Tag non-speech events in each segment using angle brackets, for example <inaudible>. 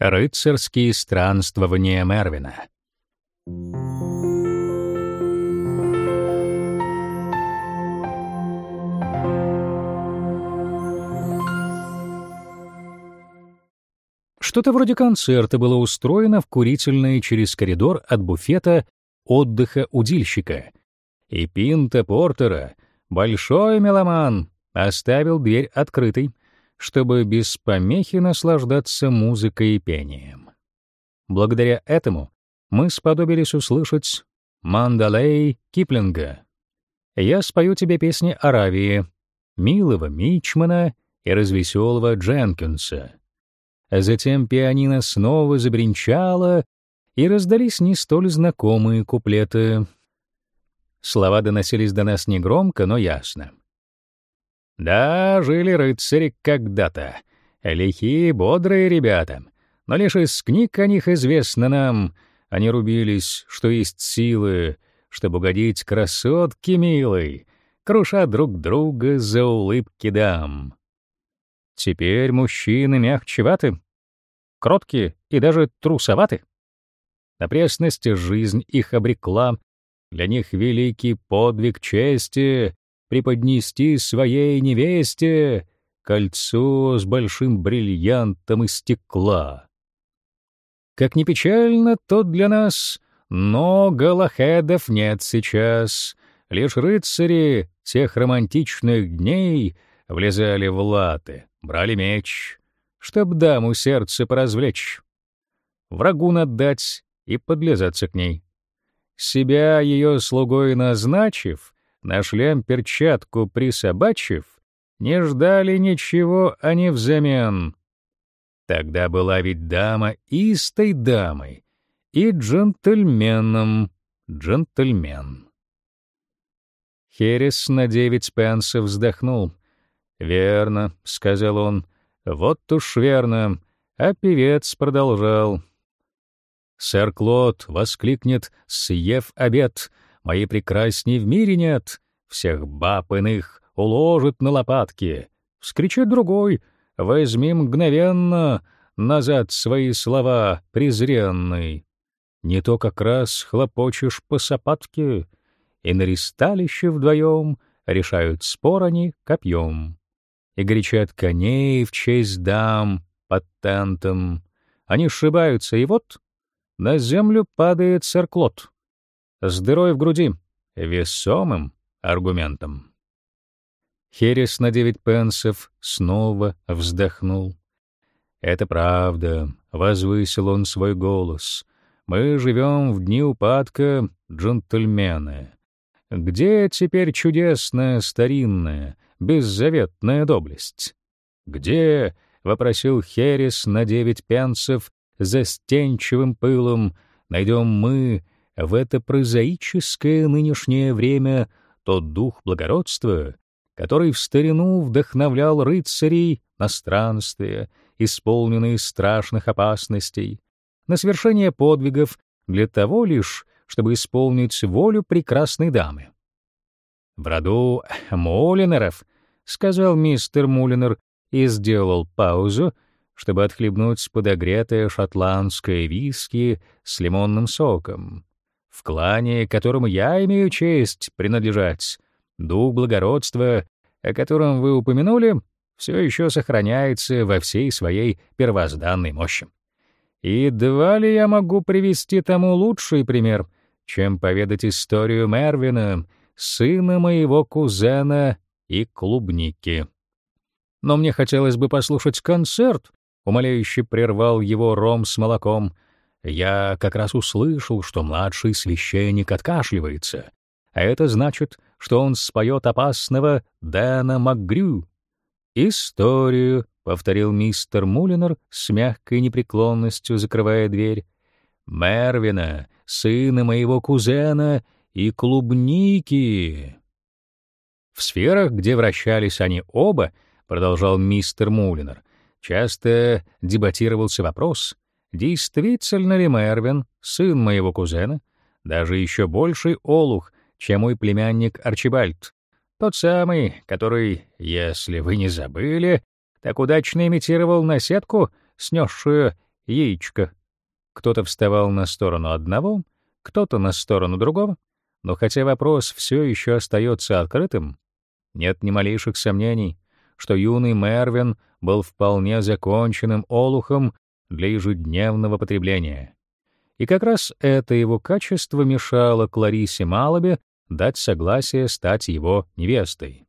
Рыцарские странствования Мервина. Что-то вроде концерта было устроено в курительной через коридор от буфета отдыха удильщика. И Пинта Портера, большой меломан, оставил дверь открытой, чтобы без помехи наслаждаться музыкой и пением. Благодаря этому мы сподобились услышать «Мандалей» Киплинга. Я спою тебе песни Аравии, милого Мичмана и развеселого Дженкинса. Затем пианино снова забринчало, и раздались не столь знакомые куплеты. Слова доносились до нас негромко, но ясно. Да, жили рыцари когда-то. Лихие, бодрые ребята. Но лишь из книг о них известно нам. Они рубились, что есть силы, чтобы угодить красотке милой, круша друг друга за улыбки дам. Теперь мужчины мягчеваты, кроткие и даже трусоваты. На пресность жизнь их обрекла, для них великий подвиг чести преподнести своей невесте кольцо с большим бриллиантом из стекла. Как ни печально, то для нас, но голохедов нет сейчас. Лишь рыцари тех романтичных дней влезали в латы, брали меч, чтоб даму сердце поразвлечь, врагу надать и подлезаться к ней. Себя ее слугой назначив, на шлем перчатку присобачив, не ждали ничего они взамен. Тогда была ведь дама истой дамой и джентльменом джентльмен. Херес на девять пенсов вздохнул. «Верно», — сказал он, — «вот уж верно». А певец продолжал. «Сэр Клод воскликнет, съев обед, моей прекрасней в мире нет, всех баб иных уложит на лопатки. Вскричит другой, возьми мгновенно назад свои слова, презренный. Не то как раз хлопочешь по сапатке, и на ристалище вдвоем решают спор они копьем. И горячат коней в честь дам под тентом. Они сшибаются, и вот на землю падает церклот с дырой в груди, весомым аргументом. Херес на девять пенсов снова вздохнул. «Это правда», — возвысил он свой голос. «Мы живем в дни упадка джентльмены. Где теперь чудесная, старинная, беззаветная доблесть? Где, — вопросил Херес на девять пенсов, застенчивым пылом, — найдем мы в это прозаическое нынешнее время тот дух благородства, который в старину вдохновлял рыцарей на странствия, исполненные страшных опасностей, на совершение подвигов для того лишь, чтобы исполнить волю прекрасной дамы. «В роду Мулинеров», — сказал мистер Мулинер и сделал паузу, чтобы отхлебнуть подогретое шотландское виски с лимонным соком в клане, которому я имею честь принадлежать, дух благородства, о котором вы упомянули, все еще сохраняется во всей своей первозданной мощи. И едва ли я могу привести тому лучший пример, чем поведать историю Мервина, сына моего кузена и клубники. Но мне хотелось бы послушать концерт, умоляюще прервал его ром с молоком — я как раз услышал, что младший священник откашливается, а это значит, что он споет опасного Дэна МакГрю. «Историю», — повторил мистер Мулинер с мягкой непреклонностью, закрывая дверь, «Мервина, сына моего кузена и клубники». В сферах, где вращались они оба, продолжал мистер Мулинер, часто дебатировался вопрос, действительно ли Мервин, сын моего кузена, даже еще больший олух, чем мой племянник Арчибальд, тот самый, который, если вы не забыли, так удачно имитировал наседку, снесшую яичко. Кто-то вставал на сторону одного, кто-то на сторону другого, но хотя вопрос все еще остается открытым, нет ни малейших сомнений, что юный Мервин был вполне законченным олухом для ежедневного потребления. И как раз это его качество мешало Кларисе Малобе дать согласие стать его невестой.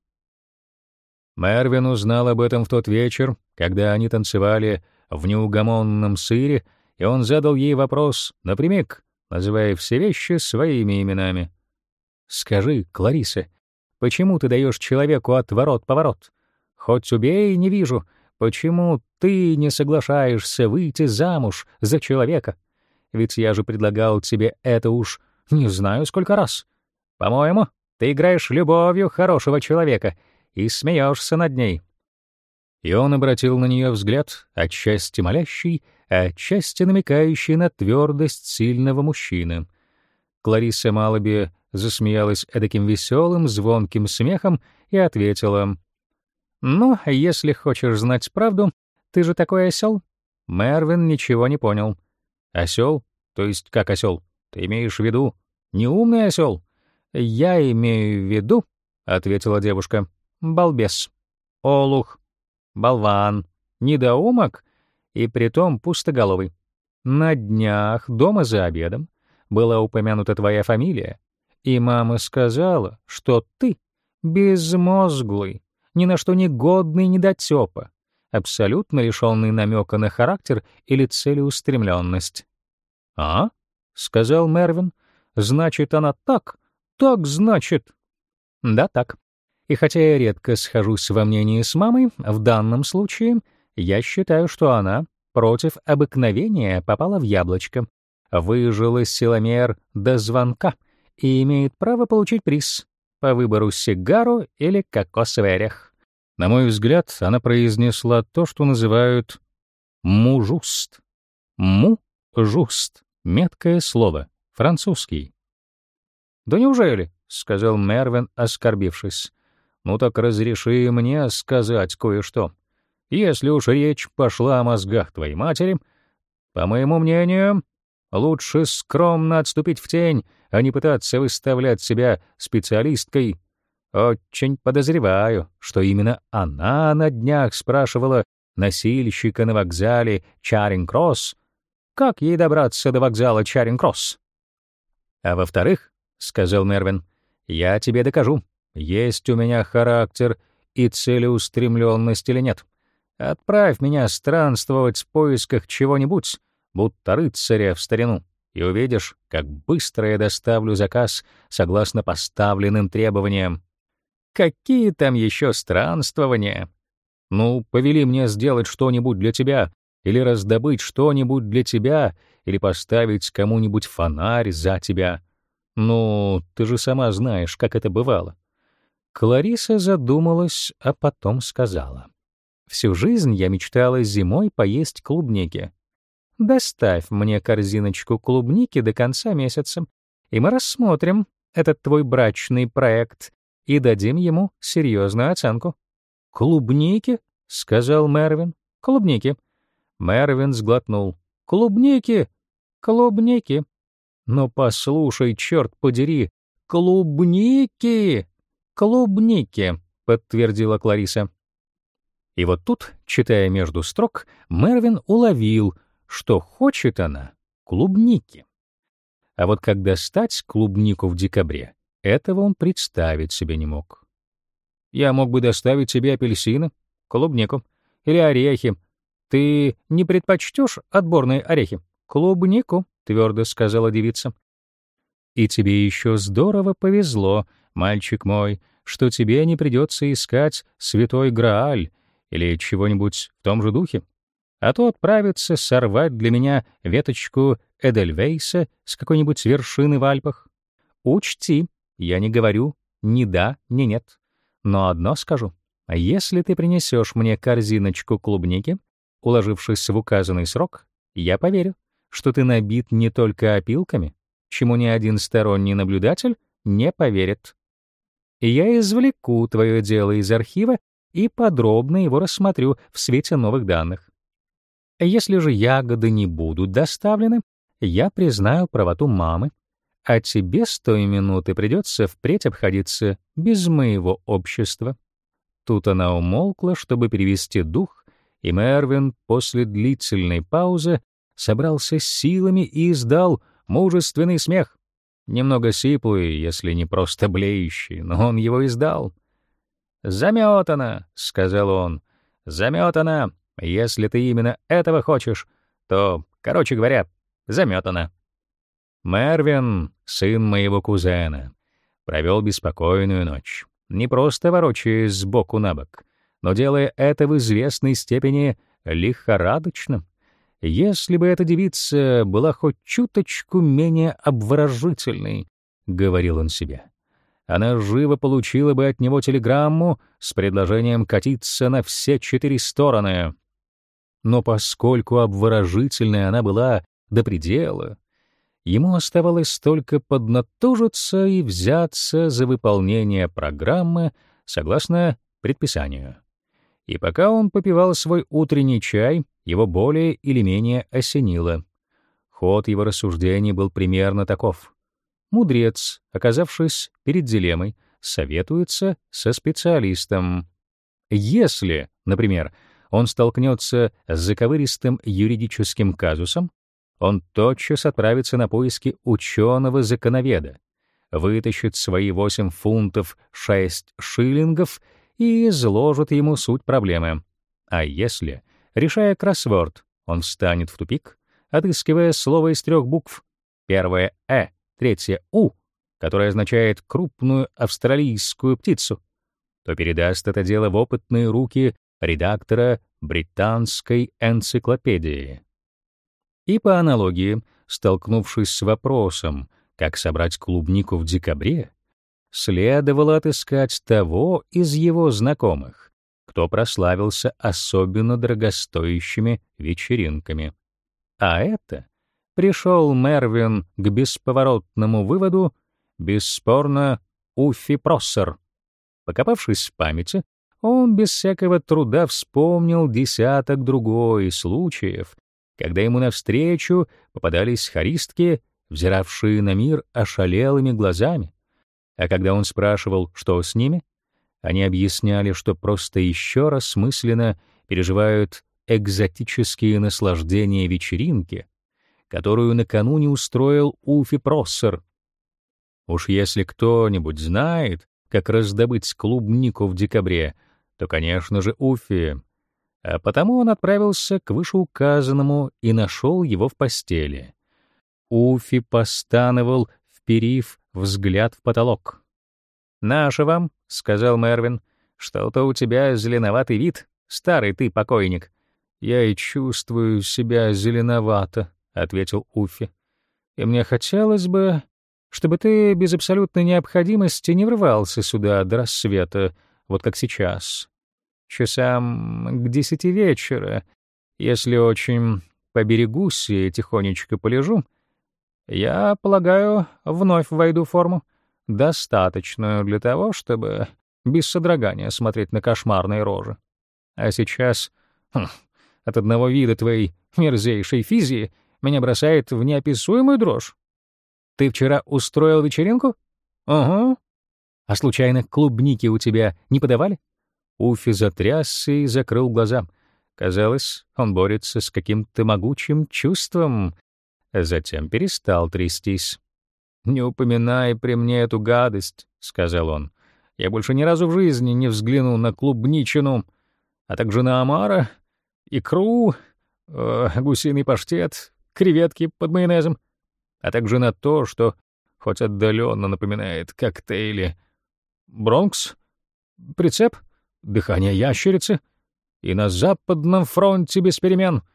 Мервин узнал об этом в тот вечер, когда они танцевали в неугомонном сыре, и он задал ей вопрос напрямик, называя все вещи своими именами. «Скажи, Клариса, почему ты даешь человеку отворот-поворот? Хоть убей, не вижу, почему ты не соглашаешься выйти замуж за человека? Ведь я же предлагал тебе это уж не знаю сколько раз. По-моему, ты играешь любовью хорошего человека и смеешься над ней». И он обратил на нее взгляд, отчасти молящий, а отчасти намекающий на твердость сильного мужчины. Клариса Малоби засмеялась эдаким веселым, звонким смехом и ответила, «Ну, если хочешь знать правду, ты же такой осел». Мервин ничего не понял. «Осел? То есть как осел? Ты имеешь в виду неумный осел?» «Я имею в виду», — ответила девушка, — «балбес, олух, болван, недоумок и притом пустоголовый. На днях дома за обедом была упомянута твоя фамилия, и мама сказала, что ты безмозглый, ни на что не годный недотёпа, абсолютно лишённый намёка на характер или целеустремлённость. «А?» — сказал Мервин. «Значит, она так, так значит». «Да, так. И хотя я редко схожусь во мнении с мамой, в данном случае я считаю, что она против обыкновения попала в яблочко, выжила силомер до звонка и имеет право получить приз по выбору сигару или кокосовый орех. На мой взгляд, она произнесла то, что называют «мужуст». «Му-жуст» — меткое слово, французский. «Да неужели?» — сказал Мервин, оскорбившись. «Ну так разреши мне сказать кое-что. Если уж речь пошла о мозгах твоей матери, по моему мнению, лучше скромно отступить в тень, а не пытаться выставлять себя специалисткой очень подозреваю, что именно она на днях спрашивала носильщика на вокзале Чаринг-Кросс, как ей добраться до вокзала Чаринг-Кросс. А во-вторых, — сказал Мервин, — я тебе докажу, есть у меня характер и целеустремленность или нет. Отправь меня странствовать в поисках чего-нибудь, будто рыцаря в старину, и увидишь, как быстро я доставлю заказ согласно поставленным требованиям. Какие там еще странствования? Ну, повели мне сделать что-нибудь для тебя, или раздобыть что-нибудь для тебя, или поставить кому-нибудь фонарь за тебя. Ну, ты же сама знаешь, как это бывало. Клариса задумалась, а потом сказала. Всю жизнь я мечтала зимой поесть клубники. Доставь мне корзиночку клубники до конца месяца, и мы рассмотрим этот твой брачный проект и дадим ему серьезную оценку. «Клубники?» — сказал Мервин. «Клубники». Мервин сглотнул. «Клубники! Клубники!» «Но послушай, черт подери, клубники! Клубники!» — подтвердила Клариса. И вот тут, читая между строк, Мервин уловил, что хочет она клубники. А вот как достать клубнику в декабре, этого он представить себе не мог. Я мог бы доставить тебе апельсины, клубнику или орехи. Ты не предпочтешь отборные орехи? Клубнику, твердо сказала девица. И тебе еще здорово повезло, мальчик мой, что тебе не придется искать святой Грааль или чего-нибудь в том же духе, а то отправиться сорвать для меня веточку Эдельвейса с какой-нибудь вершины в Альпах. Учти, я не говорю ни да, ни нет. Но одно скажу. Если ты принесешь мне корзиночку клубники, уложившись в указанный срок, я поверю, что ты набит не только опилками, чему ни один сторонний наблюдатель не поверит. И я извлеку твое дело из архива и подробно его рассмотрю в свете новых данных. Если же ягоды не будут доставлены, я признаю правоту мамы, а тебе с той минуты придется впредь обходиться без моего общества». Тут она умолкла, чтобы перевести дух, и Мервин после длительной паузы собрался силами и издал мужественный смех. Немного сиплый, если не просто блеющий, но он его издал. «Заметана», — сказал он, — «заметана. Если ты именно этого хочешь, то, короче говоря, заметана». Мервин, сын моего кузена, провел беспокойную ночь, не просто ворочаясь с боку на бок, но делая это в известной степени лихорадочно. Если бы эта девица была хоть чуточку менее обворожительной, — говорил он себе, — она живо получила бы от него телеграмму с предложением катиться на все четыре стороны. Но поскольку обворожительная она была до предела, ему оставалось только поднатужиться и взяться за выполнение программы согласно предписанию. И пока он попивал свой утренний чай, его более или менее осенило. Ход его рассуждений был примерно таков. Мудрец, оказавшись перед дилеммой, советуется со специалистом. Если, например, он столкнется с заковыристым юридическим казусом, он тотчас отправится на поиски ученого-законоведа, вытащит свои 8 фунтов 6 шиллингов и изложит ему суть проблемы. А если, решая кроссворд, он встанет в тупик, отыскивая слово из трех букв, первое «э», третье «у», которое означает крупную австралийскую птицу, то передаст это дело в опытные руки редактора британской энциклопедии. И по аналогии, столкнувшись с вопросом, как собрать клубнику в декабре, следовало отыскать того из его знакомых, кто прославился особенно дорогостоящими вечеринками. А это пришел Мервин к бесповоротному выводу, бесспорно, Уфи Проссер. Покопавшись в памяти, он без всякого труда вспомнил десяток другой случаев, когда ему навстречу попадались харистки, взиравшие на мир ошалелыми глазами, а когда он спрашивал, что с ними, они объясняли, что просто еще раз мысленно переживают экзотические наслаждения вечеринки, которую накануне устроил Уфи Проссер. Уж если кто-нибудь знает, как раздобыть клубнику в декабре, то, конечно же, Уфи. А потому он отправился к вышеуказанному и нашел его в постели. Уфи постановал, вперив взгляд в потолок. «Наше вам», — сказал Мервин, — «что-то у тебя зеленоватый вид, старый ты покойник». «Я и чувствую себя зеленовато», — ответил Уфи. «И мне хотелось бы, чтобы ты без абсолютной необходимости не врывался сюда до рассвета, вот как сейчас. Часам к десяти вечера, если очень поберегусь и тихонечко полежу, я полагаю, вновь войду в форму, достаточную для того, чтобы без содрогания смотреть на кошмарные рожи. А сейчас, хм, от одного вида твоей мерзейшей физии меня бросает в неописуемую дрожь. Ты вчера устроил вечеринку? Угу. А случайно клубники у тебя не подавали? Уфи затрясся и закрыл глаза. Казалось, он борется с каким-то могучим чувством, Затем перестал трястись. «Не упоминай при мне эту гадость», — сказал он. «Я больше ни разу в жизни не взглянул на клубничину, а также на омара, икру, э, гусиный паштет, креветки под майонезом, а также на то, что хоть отдаленно напоминает коктейли. Бронкс, прицеп, дыхание ящерицы, и на западном фронте без перемен —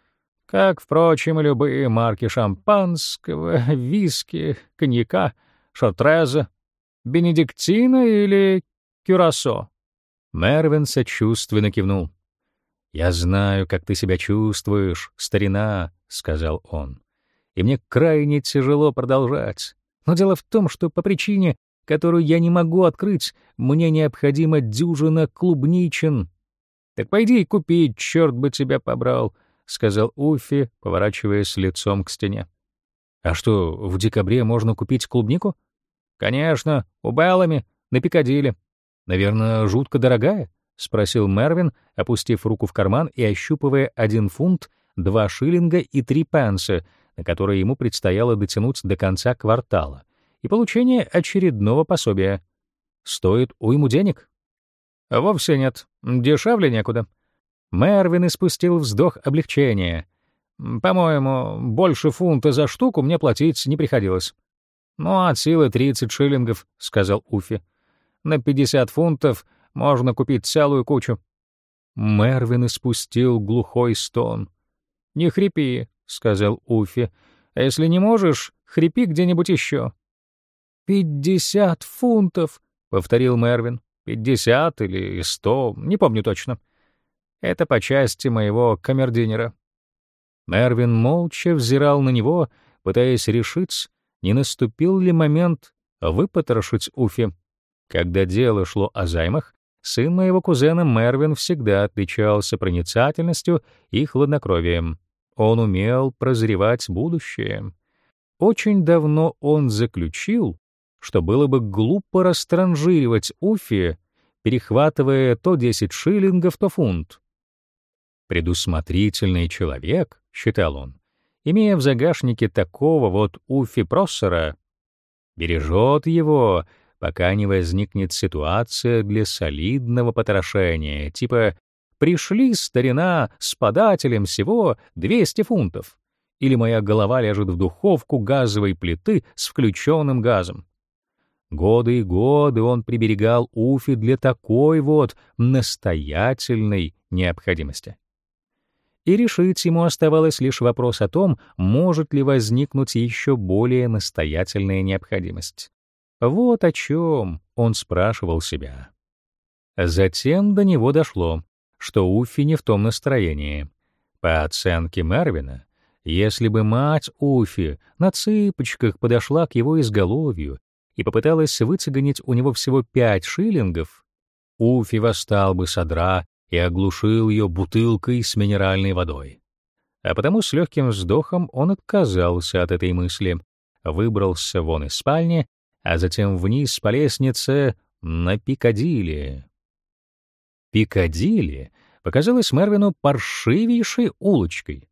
как, впрочем, и любые марки шампанского, <laughs> виски, коньяка, шотреза, бенедиктина или кюрасо. Мервин сочувственно кивнул. «Я знаю, как ты себя чувствуешь, старина», — сказал он. «И мне крайне тяжело продолжать. Но дело в том, что по причине, которую я не могу открыть, мне необходима дюжина клубничин. Так пойди и купи, черт бы тебя побрал. сказал Уфи, поворачиваясь лицом к стене. А что, в декабре можно купить клубнику? Конечно, у Беллами, на Пикадилли. Наверное, жутко дорогая? спросил Мервин, опустив руку в карман и ощупывая один фунт, два шиллинга и три пенса, на которые ему предстояло дотянуть до конца квартала, и получение очередного пособия. Стоит уйму денег? Вовсе нет, дешевле некуда. Мервин испустил вздох облегчения. По-моему, больше фунта за штуку мне платить не приходилось. Ну, от силы 30 шиллингов, сказал Уфи. На 50 фунтов можно купить целую кучу. Мервин испустил глухой стон. Не хрипи, сказал Уфи. А если не можешь, хрипи где-нибудь еще. «Пятьдесят фунтов», — повторил Мервин. «Пятьдесят или сто, не помню точно. Это по части моего камердинера. Мервин молча взирал на него, пытаясь решить, не наступил ли момент выпотрошить Уфи. Когда дело шло о займах, сын моего кузена Мервин всегда отличался проницательностью и хладнокровием. Он умел прозревать будущее. Очень давно он заключил, что было бы глупо растранжиривать Уфи, перехватывая то 10 шиллингов, то фунт. Предусмотрительный человек, считал он, имея в загашнике такого вот Уфи Проссера, бережет его, пока не возникнет ситуация для солидного потрошения, типа «пришли, старина, с подателем всего 200 фунтов» или «моя голова лежит в духовку газовой плиты с включенным газом». Годы и годы он приберегал Уфи для такой вот настоятельной необходимости и решить ему оставалось лишь вопрос о том, может ли возникнуть еще более настоятельная необходимость. Вот о чем он спрашивал себя. Затем до него дошло, что Уффи не в том настроении. По оценке Марвина, если бы мать Уфи на цыпочках подошла к его изголовью и попыталась выцегонить у него всего пять шиллингов, Уфи восстал бы с одра и оглушил ее бутылкой с минеральной водой. А потому с легким вздохом он отказался от этой мысли, выбрался вон из спальни, а затем вниз по лестнице на Пикадилли. Пикадилли показалась Мервину паршивейшей улочкой.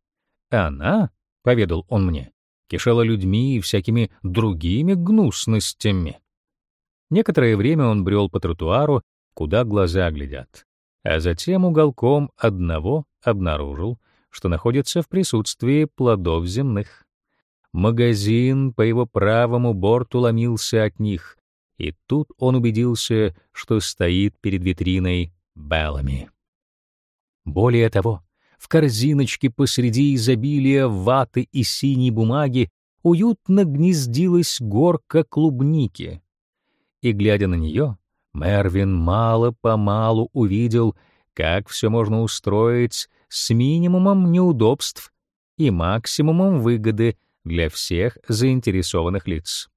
Она, — поведал он мне, — кишела людьми и всякими другими гнусностями. Некоторое время он брел по тротуару, куда глаза глядят а затем уголком одного обнаружил, что находится в присутствии плодов земных. Магазин по его правому борту ломился от них, и тут он убедился, что стоит перед витриной Беллами. Более того, в корзиночке посреди изобилия ваты и синей бумаги уютно гнездилась горка клубники. И, глядя на нее, Мервин мало-помалу увидел, как все можно устроить с минимумом неудобств и максимумом выгоды для всех заинтересованных лиц.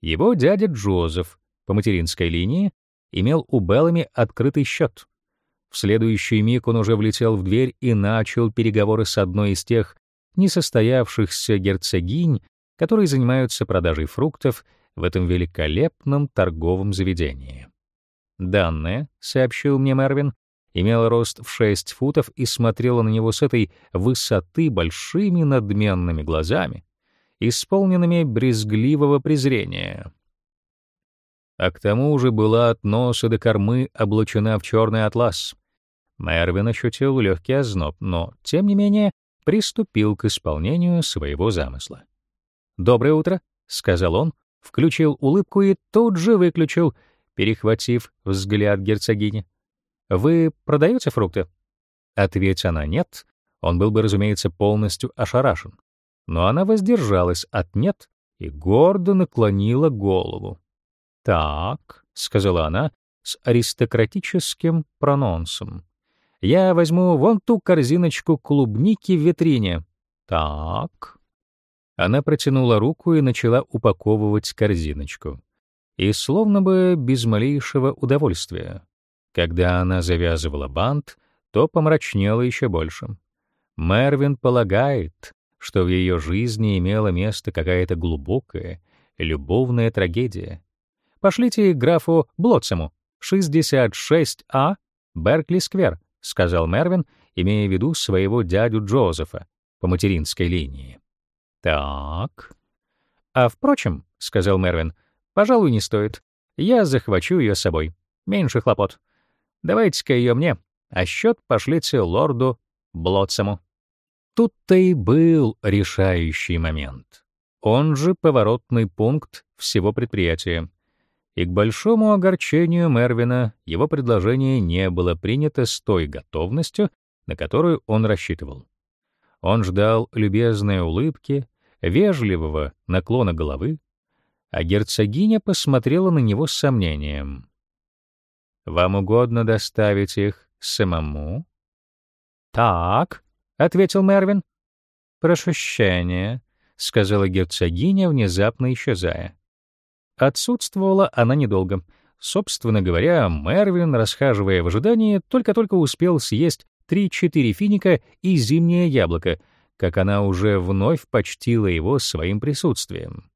Его дядя Джозеф по материнской линии имел у Беллами открытый счет. В следующий миг он уже влетел в дверь и начал переговоры с одной из тех несостоявшихся герцогинь, которые занимаются продажей фруктов в этом великолепном торговом заведении. Данное, сообщил мне Мервин, имела рост в 6 футов и смотрела на него с этой высоты большими надменными глазами, исполненными брезгливого презрения. А к тому же была от носа до кормы облачена в черный атлас. Мервин ощутил легкий озноб, но, тем не менее, приступил к исполнению своего замысла. «Доброе утро», — сказал он, включил улыбку и тут же выключил — перехватив взгляд герцогини. «Вы продаете фрукты?» Ответь она «нет», он был бы, разумеется, полностью ошарашен. Но она воздержалась от «нет» и гордо наклонила голову. «Так», — сказала она с аристократическим прононсом, «я возьму вон ту корзиночку клубники в витрине». «Так». Она протянула руку и начала упаковывать корзиночку и словно бы без малейшего удовольствия. Когда она завязывала бант, то помрачнела еще больше. Мервин полагает, что в ее жизни имела место какая-то глубокая, любовная трагедия. Пошлите графу Блотсему, 66А, Беркли-сквер, сказал Мервин, имея в виду своего дядю Джозефа по материнской линии. Так. А впрочем, сказал Мервин, пожалуй, не стоит. Я захвачу ее с собой. Меньше хлопот. Давайте-ка ее мне, а счет пошлите лорду Блотсому. Тут-то и был решающий момент. Он же поворотный пункт всего предприятия. И к большому огорчению Мервина его предложение не было принято с той готовностью, на которую он рассчитывал. Он ждал любезной улыбки, вежливого наклона головы, а герцогиня посмотрела на него с сомнением. «Вам угодно доставить их самому?» «Так», — ответил Мервин. «Прошущение», — сказала герцогиня, внезапно исчезая. Отсутствовала она недолго. Собственно говоря, Мервин, расхаживая в ожидании, только-только успел съесть три-четыре финика и зимнее яблоко, как она уже вновь почтила его своим присутствием.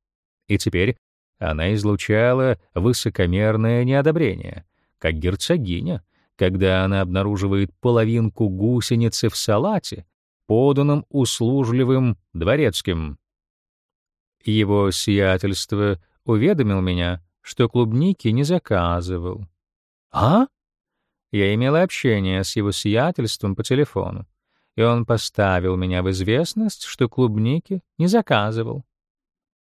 И теперь она излучала высокомерное неодобрение, как герцогиня, когда она обнаруживает половинку гусеницы в салате, поданном услужливым дворецким. Его сиятельство уведомил меня, что клубники не заказывал. А? Я имела общение с его сиятельством по телефону, и он поставил меня в известность, что клубники не заказывал.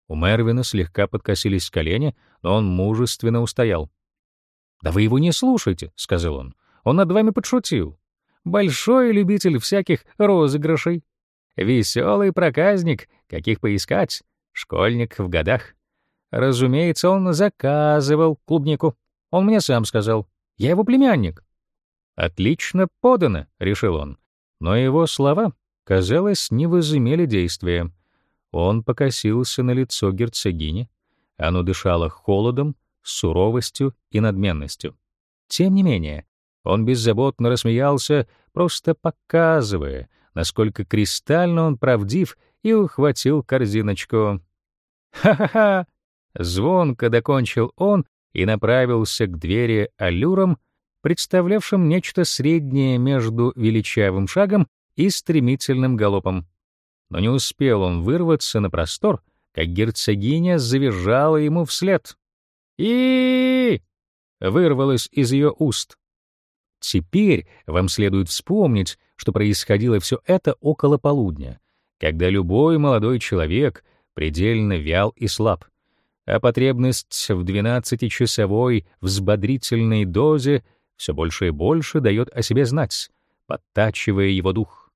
У Мервина слегка подкосились колени, но он мужественно устоял. «Да вы его не слушайте», — сказал он. «Он над вами подшутил. Большой любитель всяких розыгрышей. Веселый проказник, каких поискать. Школьник в годах. Разумеется, он заказывал клубнику. Он мне сам сказал. Я его племянник. «Отлично подано», — решил он. Но его слова, казалось, не возымели действия. Он покосился на лицо герцогини. Оно дышало холодом, суровостью и надменностью. Тем не менее, он беззаботно рассмеялся, просто показывая, насколько кристально он правдив, и ухватил корзиночку. «Ха-ха-ха!» Звонко докончил он и направился к двери аллюром, представлявшим нечто среднее между величавым шагом и стремительным галопом. Но не успел он вырваться на простор, как герцогиня завизжала ему вслед. и вырвалось из ее уст. Теперь вам следует вспомнить, что происходило все это около полудня, когда любой молодой человек предельно вял и слаб, а потребность в двенадцатичасовой взбодрительной дозе все больше и больше дает о себе знать, подтачивая его дух.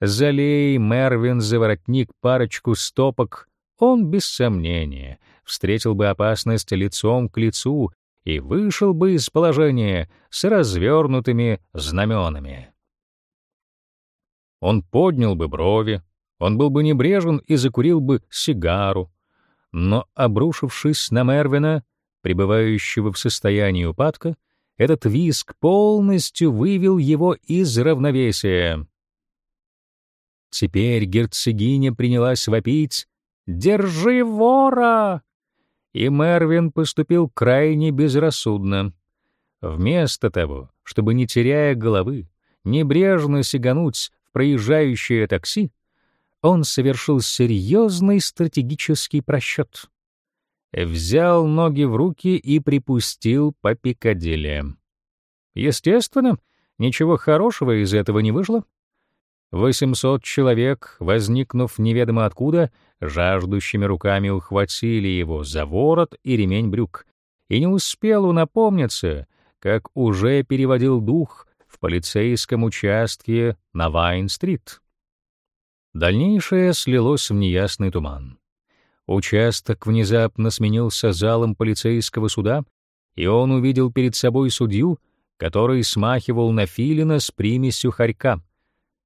Залей Мервин за воротник парочку стопок, он, без сомнения, встретил бы опасность лицом к лицу и вышел бы из положения с развернутыми знаменами. Он поднял бы брови, он был бы небрежен и закурил бы сигару, но, обрушившись на Мервина, пребывающего в состоянии упадка, этот виск полностью вывел его из равновесия. Теперь герцогиня принялась вопить «Держи вора!» И Мервин поступил крайне безрассудно. Вместо того, чтобы, не теряя головы, небрежно сигануть в проезжающее такси, он совершил серьезный стратегический просчет взял ноги в руки и припустил по Пикадилли. Естественно, ничего хорошего из этого не вышло. 800 человек, возникнув неведомо откуда, жаждущими руками ухватили его за ворот и ремень брюк, и не успел он напомниться, как уже переводил дух в полицейском участке на Вайн-стрит. Дальнейшее слилось в неясный туман. Участок внезапно сменился залом полицейского суда, и он увидел перед собой судью, который смахивал на филина с примесью хорька.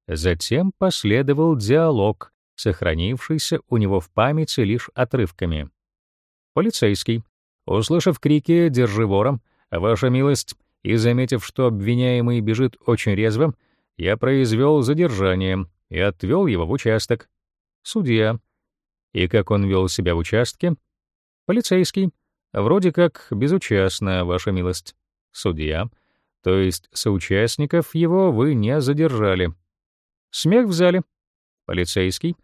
Затем последовал диалог, сохранившийся у него в памяти лишь отрывками. Полицейский, услышав крики «Держи вора!», «Ваша милость!» и заметив, что обвиняемый бежит очень резво, я произвел задержание и отвел его в участок. Судья. И как он вел себя в участке? Полицейский. Вроде как безучастно, ваша милость. Судья. То есть соучастников его вы не задержали. Смех в зале. Полицейский.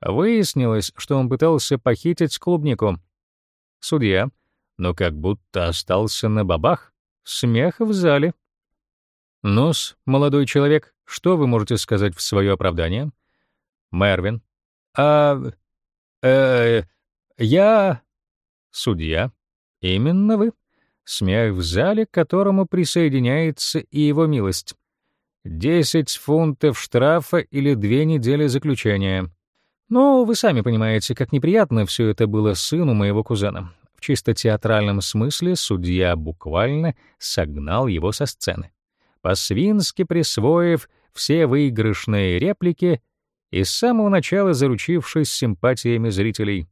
Выяснилось, что он пытался похитить клубнику. Судья. Но как будто остался на бабах. Смех в зале. Нос, молодой человек, что вы можете сказать в свое оправдание? Мервин. А... Э... Я... Судья. Именно вы. Смех в зале, к которому присоединяется и его милость. Десять фунтов штрафа или две недели заключения. Ну, вы сами понимаете, как неприятно все это было сыну моего кузена. В чисто театральном смысле судья буквально согнал его со сцены по-свински присвоив все выигрышные реплики и с самого начала заручившись симпатиями зрителей.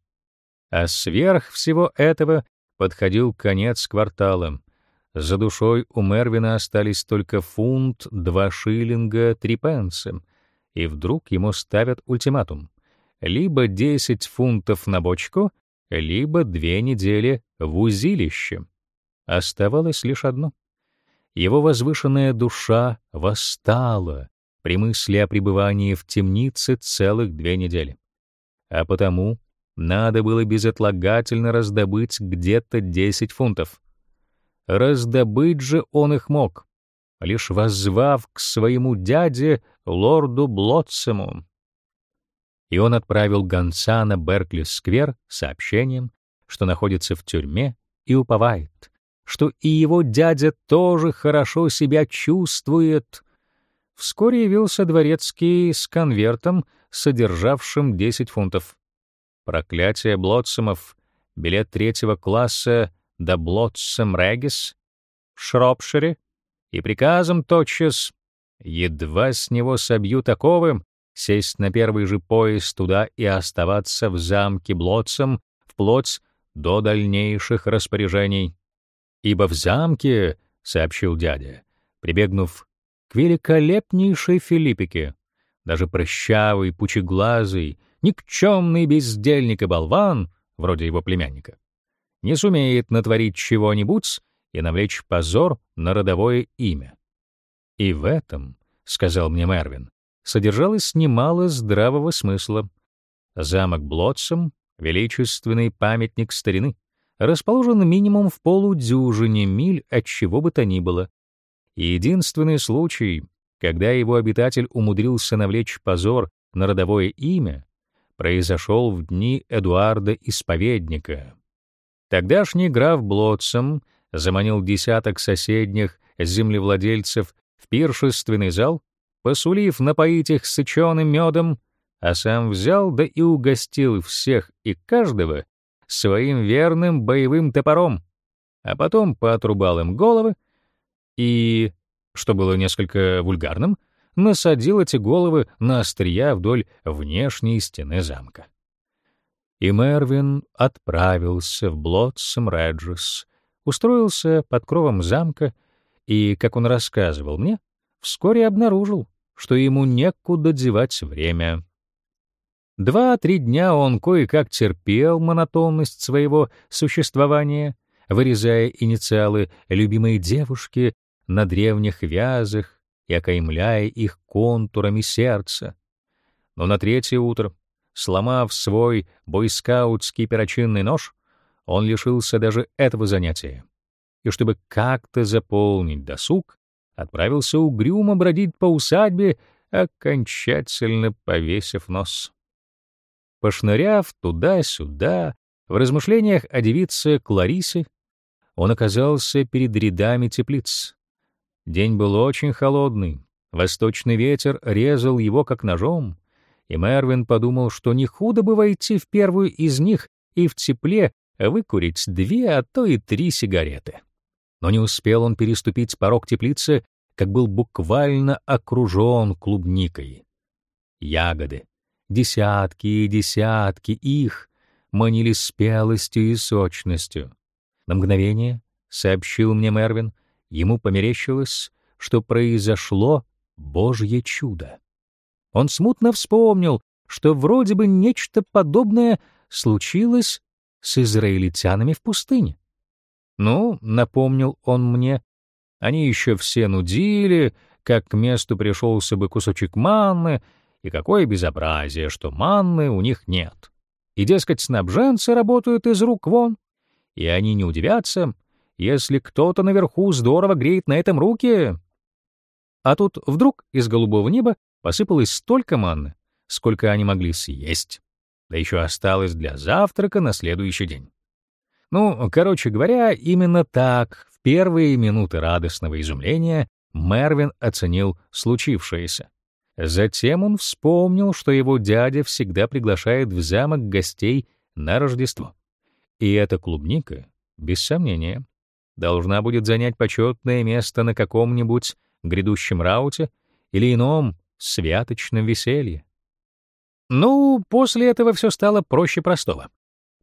А сверх всего этого подходил конец квартала. За душой у Мервина остались только фунт, два шиллинга, три пенса. И вдруг ему ставят ультиматум. Либо 10 фунтов на бочку, либо две недели в узилище. Оставалось лишь одно — его возвышенная душа восстала при мысли о пребывании в темнице целых две недели. А потому надо было безотлагательно раздобыть где-то 10 фунтов. Раздобыть же он их мог, лишь воззвав к своему дяде, лорду Блотсему. И он отправил гонца на Беркли-сквер с сообщением, что находится в тюрьме и уповает, что и его дядя тоже хорошо себя чувствует. Вскоре явился дворецкий с конвертом, содержавшим 10 фунтов. Проклятие Блотсомов, билет третьего класса до Блотсом Регис в Шропшире и приказом тотчас, едва с него собью таковым, сесть на первый же поезд туда и оставаться в замке Блотсом вплоть до дальнейших распоряжений. Ибо в замке, — сообщил дядя, прибегнув к великолепнейшей Филиппике, даже прыщавый, пучеглазый, никчемный бездельник и болван, вроде его племянника, не сумеет натворить чего-нибудь и навлечь позор на родовое имя. И в этом, — сказал мне Мервин, — содержалось немало здравого смысла. Замок Блотсом — величественный памятник старины расположен минимум в полудюжине миль от чего бы то ни было. единственный случай, когда его обитатель умудрился навлечь позор на родовое имя, произошел в дни Эдуарда Исповедника. Тогдашний граф Блотсом заманил десяток соседних землевладельцев в пиршественный зал, посулив напоить их сыченым медом, а сам взял да и угостил всех и каждого своим верным боевым топором, а потом поотрубал им головы и, что было несколько вульгарным, насадил эти головы на острия вдоль внешней стены замка. И Мервин отправился в Блотсом Реджес, устроился под кровом замка и, как он рассказывал мне, вскоре обнаружил, что ему некуда девать время. Два-три дня он кое-как терпел монотонность своего существования, вырезая инициалы любимой девушки на древних вязах и окаймляя их контурами сердца. Но на третье утро, сломав свой бойскаутский перочинный нож, он лишился даже этого занятия. И чтобы как-то заполнить досуг, отправился угрюмо бродить по усадьбе, окончательно повесив нос. Пошныряв туда-сюда, в размышлениях о девице Кларисе, он оказался перед рядами теплиц. День был очень холодный, восточный ветер резал его как ножом, и Мервин подумал, что не худо бы войти в первую из них и в тепле выкурить две, а то и три сигареты. Но не успел он переступить порог теплицы, как был буквально окружен клубникой. Ягоды, Десятки и десятки их манили спелостью и сочностью. На мгновение, сообщил мне Мервин, ему померещилось, что произошло Божье чудо. Он смутно вспомнил, что вроде бы нечто подобное случилось с израильтянами в пустыне. Ну, напомнил он мне, они еще все нудили, как к месту пришелся бы кусочек манны, и какое безобразие, что манны у них нет. И, дескать, снабженцы работают из рук вон, и они не удивятся, если кто-то наверху здорово греет на этом руки. А тут вдруг из голубого неба посыпалось столько манны, сколько они могли съесть. Да еще осталось для завтрака на следующий день. Ну, короче говоря, именно так, в первые минуты радостного изумления, Мервин оценил случившееся. Затем он вспомнил, что его дядя всегда приглашает в замок гостей на Рождество. И эта клубника, без сомнения, должна будет занять почетное место на каком-нибудь грядущем рауте или ином святочном веселье. Ну, после этого все стало проще простого.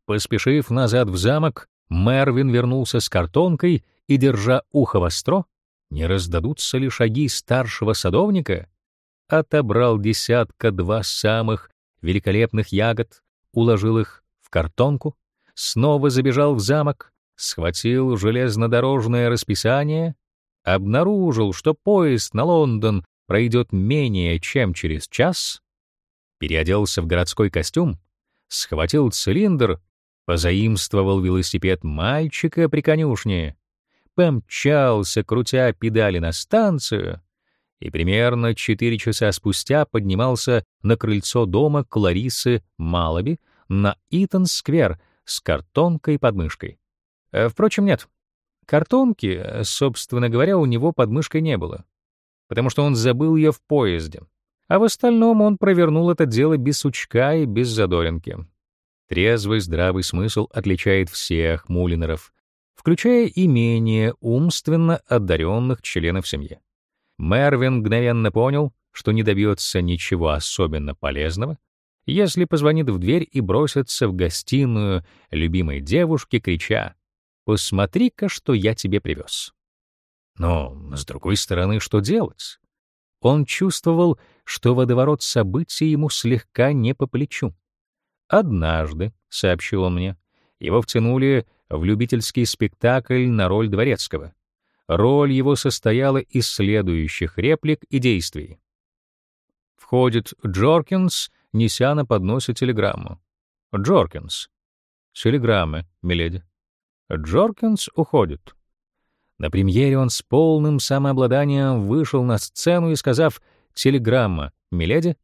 Поспешив назад в замок, Мервин вернулся с картонкой и, держа ухо востро, не раздадутся ли шаги старшего садовника, отобрал десятка-два самых великолепных ягод, уложил их в картонку, снова забежал в замок, схватил железнодорожное расписание, обнаружил, что поезд на Лондон пройдет менее чем через час, переоделся в городской костюм, схватил цилиндр, позаимствовал велосипед мальчика при конюшне, помчался, крутя педали на станцию, и примерно четыре часа спустя поднимался на крыльцо дома Кларисы Малоби на Итон-сквер с картонкой под мышкой. Э, впрочем, нет. Картонки, собственно говоря, у него под мышкой не было, потому что он забыл ее в поезде. А в остальном он провернул это дело без сучка и без задоринки. Трезвый здравый смысл отличает всех мулинеров, включая и менее умственно одаренных членов семьи. Мервин мгновенно понял, что не добьется ничего особенно полезного, если позвонит в дверь и бросится в гостиную любимой девушки, крича «Посмотри-ка, что я тебе привез». Но, с другой стороны, что делать? Он чувствовал, что водоворот событий ему слегка не по плечу. «Однажды», — сообщил он мне, — его втянули в любительский спектакль на роль дворецкого. Роль его состояла из следующих реплик и действий. Входит Джоркинс, неся на подносе телеграмму. Джоркинс. Телеграммы, миледи. Джоркинс уходит. На премьере он с полным самообладанием вышел на сцену и, сказав «телеграмма, миледи»,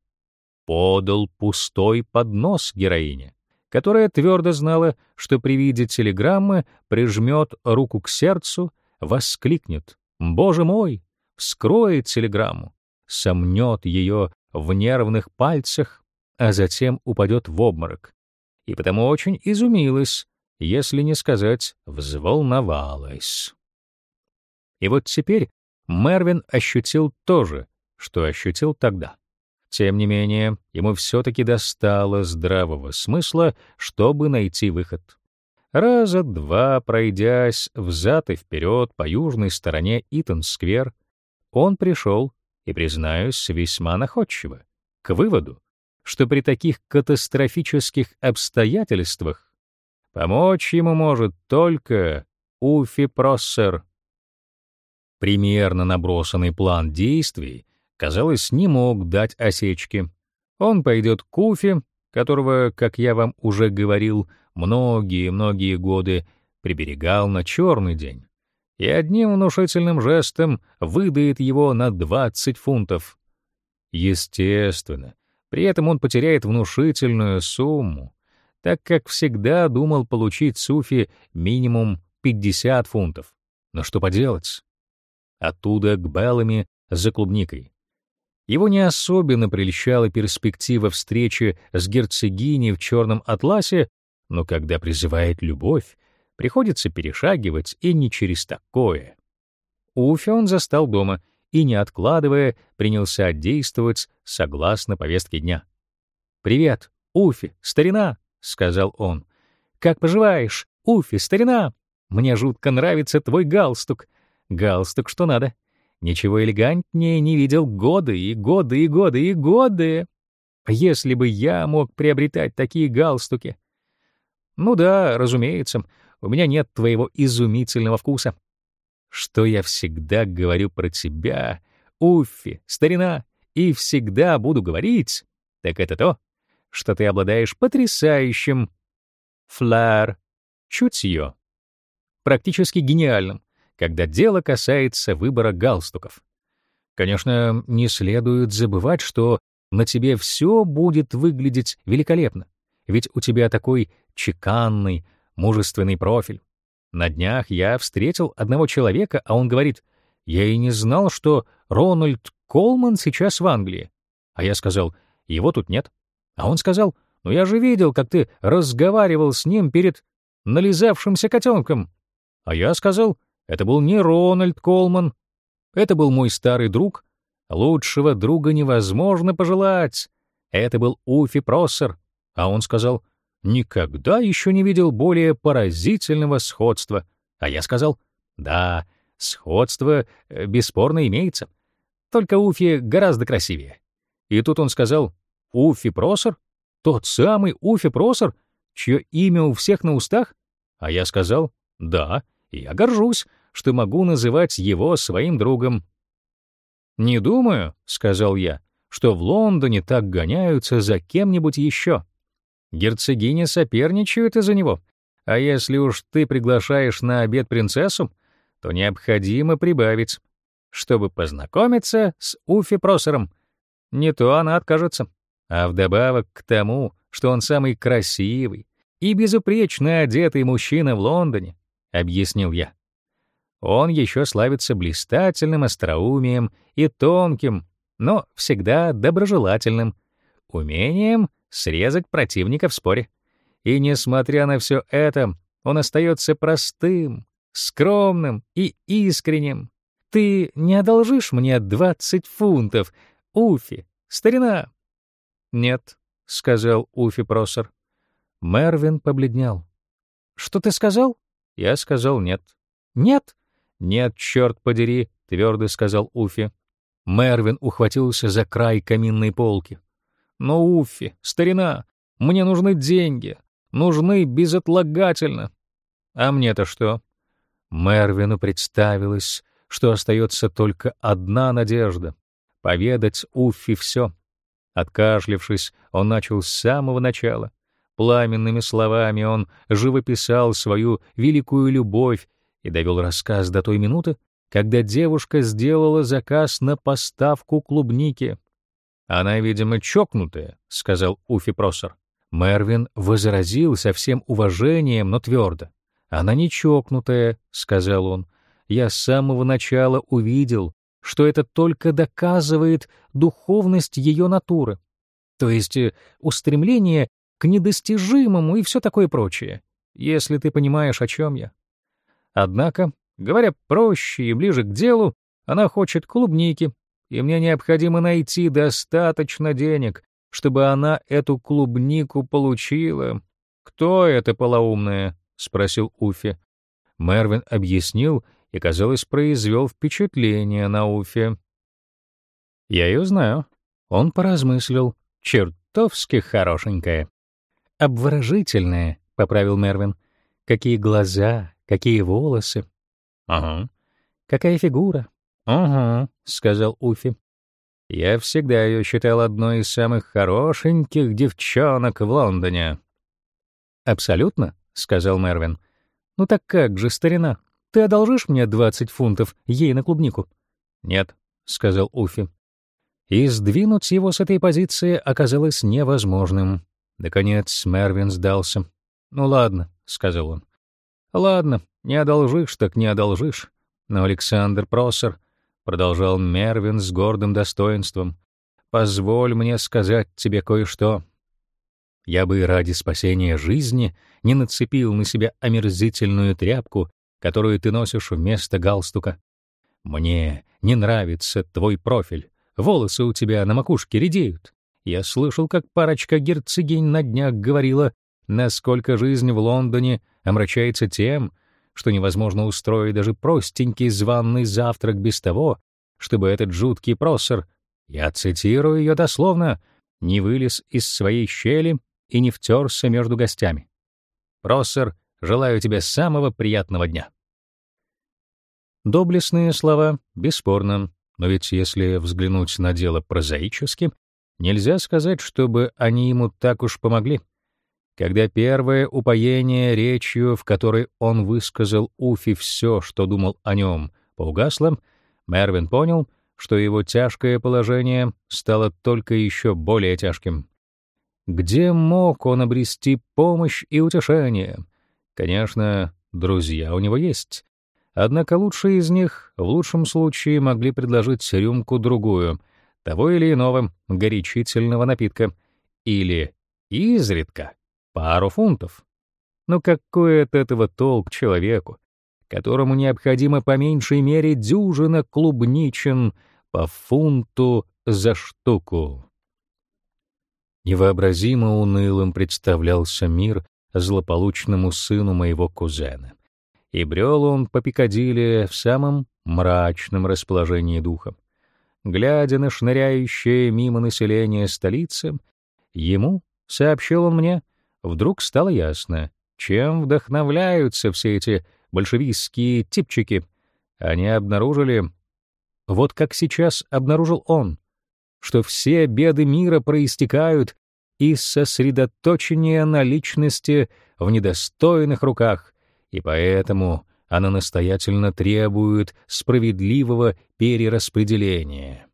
подал пустой поднос героине, которая твердо знала, что при виде телеграммы прижмет руку к сердцу воскликнет «Боже мой!», вскроет телеграмму, сомнет ее в нервных пальцах, а затем упадет в обморок. И потому очень изумилась, если не сказать взволновалась. И вот теперь Мервин ощутил то же, что ощутил тогда. Тем не менее, ему все-таки достало здравого смысла, чтобы найти выход. Раза два пройдясь взад и вперед по южной стороне Итон-сквер, он пришел, и, признаюсь, весьма находчиво, к выводу, что при таких катастрофических обстоятельствах помочь ему может только Уфи Проссер. Примерно набросанный план действий, казалось, не мог дать осечки. Он пойдет к Уфи, которого, как я вам уже говорил, многие-многие годы приберегал на черный день, и одним внушительным жестом выдает его на 20 фунтов. Естественно, при этом он потеряет внушительную сумму, так как всегда думал получить Суфи минимум 50 фунтов. Но что поделать? Оттуда к Беллами за клубникой. Его не особенно прельщала перспектива встречи с герцогиней в черном атласе, но когда призывает любовь, приходится перешагивать и не через такое. Уфи он застал дома и, не откладывая, принялся действовать согласно повестке дня. «Привет, Уфи, старина!» — сказал он. «Как поживаешь, Уфи, старина? Мне жутко нравится твой галстук. Галстук что надо. Ничего элегантнее не видел годы и годы и годы и годы. Если бы я мог приобретать такие галстуки. Ну да, разумеется, у меня нет твоего изумительного вкуса. Что я всегда говорю про тебя, Уффи, старина, и всегда буду говорить, так это то, что ты обладаешь потрясающим флэр, чутье, практически гениальным, когда дело касается выбора галстуков. Конечно, не следует забывать, что на тебе все будет выглядеть великолепно, ведь у тебя такой чеканный, мужественный профиль. На днях я встретил одного человека, а он говорит, «Я и не знал, что Рональд Колман сейчас в Англии». А я сказал, «Его тут нет». А он сказал, «Ну я же видел, как ты разговаривал с ним перед нализавшимся котенком». А я сказал, это был не Рональд Колман. Это был мой старый друг. Лучшего друга невозможно пожелать. Это был Уфи Проссер. А он сказал, никогда еще не видел более поразительного сходства. А я сказал, да, сходство э, бесспорно имеется. Только Уфи гораздо красивее. И тут он сказал, Уфи Проссер? Тот самый Уфи Проссер, чье имя у всех на устах? А я сказал, да, я горжусь, что могу называть его своим другом. «Не думаю», — сказал я, — «что в Лондоне так гоняются за кем-нибудь еще. Герцогиня соперничает из-за него, а если уж ты приглашаешь на обед принцессу, то необходимо прибавить, чтобы познакомиться с Уфи Просером. Не то она откажется. А вдобавок к тому, что он самый красивый и безупречно одетый мужчина в Лондоне, объяснил я. Он еще славится блистательным остроумием и тонким, но всегда доброжелательным, умением срезать противника в споре. И несмотря на все это, он остается простым, скромным и искренним. Ты не одолжишь мне двадцать фунтов, Уфи, старина? Нет, сказал Уфи Просер. Мервин побледнел. Что ты сказал? Я сказал нет. Нет? Нет, черт подери, твердо сказал Уфи. Мервин ухватился за край каминной полки. Но Уфи, старина, мне нужны деньги. Нужны безотлагательно. А мне-то что? Мервину представилось, что остается только одна надежда — поведать Уффи все. Откашлившись, он начал с самого начала — Пламенными словами он живописал свою великую любовь и довел рассказ до той минуты, когда девушка сделала заказ на поставку клубники. «Она, видимо, чокнутая», — сказал Уфи Просор. Мервин возразил со всем уважением, но твердо. «Она не чокнутая», — сказал он. «Я с самого начала увидел, что это только доказывает духовность ее натуры, то есть э, устремление к недостижимому и все такое прочее, если ты понимаешь, о чем я. Однако, говоря проще и ближе к делу, она хочет клубники, и мне необходимо найти достаточно денег, чтобы она эту клубнику получила. «Кто это полоумная?» — спросил Уфи. Мервин объяснил и, казалось, произвел впечатление на Уфи. «Я ее знаю». Он поразмыслил. «Чертовски хорошенькая». «Обворожительная», — поправил Мервин. «Какие глаза, какие волосы». «Ага». «Какая фигура». «Ага», — сказал Уфи. «Я всегда ее считал одной из самых хорошеньких девчонок в Лондоне». «Абсолютно», — сказал Мервин. «Ну так как же, старина, ты одолжишь мне 20 фунтов ей на клубнику?» «Нет», — сказал Уфи. И сдвинуть его с этой позиции оказалось невозможным. Наконец Мервин сдался. «Ну ладно», — сказал он. «Ладно, не одолжишь, так не одолжишь. Но Александр Просер, — продолжал Мервин с гордым достоинством, — позволь мне сказать тебе кое-что. Я бы ради спасения жизни не нацепил на себя омерзительную тряпку, которую ты носишь вместо галстука. Мне не нравится твой профиль. Волосы у тебя на макушке редеют. Я слышал, как парочка герцогинь на днях говорила, насколько жизнь в Лондоне омрачается тем, что невозможно устроить даже простенький званный завтрак без того, чтобы этот жуткий проссор, я цитирую ее дословно, не вылез из своей щели и не втерся между гостями. Проссор, желаю тебе самого приятного дня. Доблестные слова, бесспорно, но ведь если взглянуть на дело прозаически, нельзя сказать, чтобы они ему так уж помогли. Когда первое упоение речью, в которой он высказал Уфи все, что думал о нем, поугасло, Мервин понял, что его тяжкое положение стало только еще более тяжким. Где мог он обрести помощь и утешение? Конечно, друзья у него есть. Однако лучшие из них в лучшем случае могли предложить рюмку-другую, того или иного горячительного напитка, или изредка пару фунтов. Но какой от этого толк человеку, которому необходимо по меньшей мере дюжина клубничин по фунту за штуку? Невообразимо унылым представлялся мир злополучному сыну моего кузена. И брел он по Пикадилли в самом мрачном расположении духа. Глядя на шныряющее мимо население столицы, ему, сообщил он мне, вдруг стало ясно, чем вдохновляются все эти большевистские типчики. Они обнаружили, вот как сейчас обнаружил он, что все беды мира проистекают из сосредоточения на личности в недостойных руках, и поэтому она настоятельно требует справедливого перераспределения.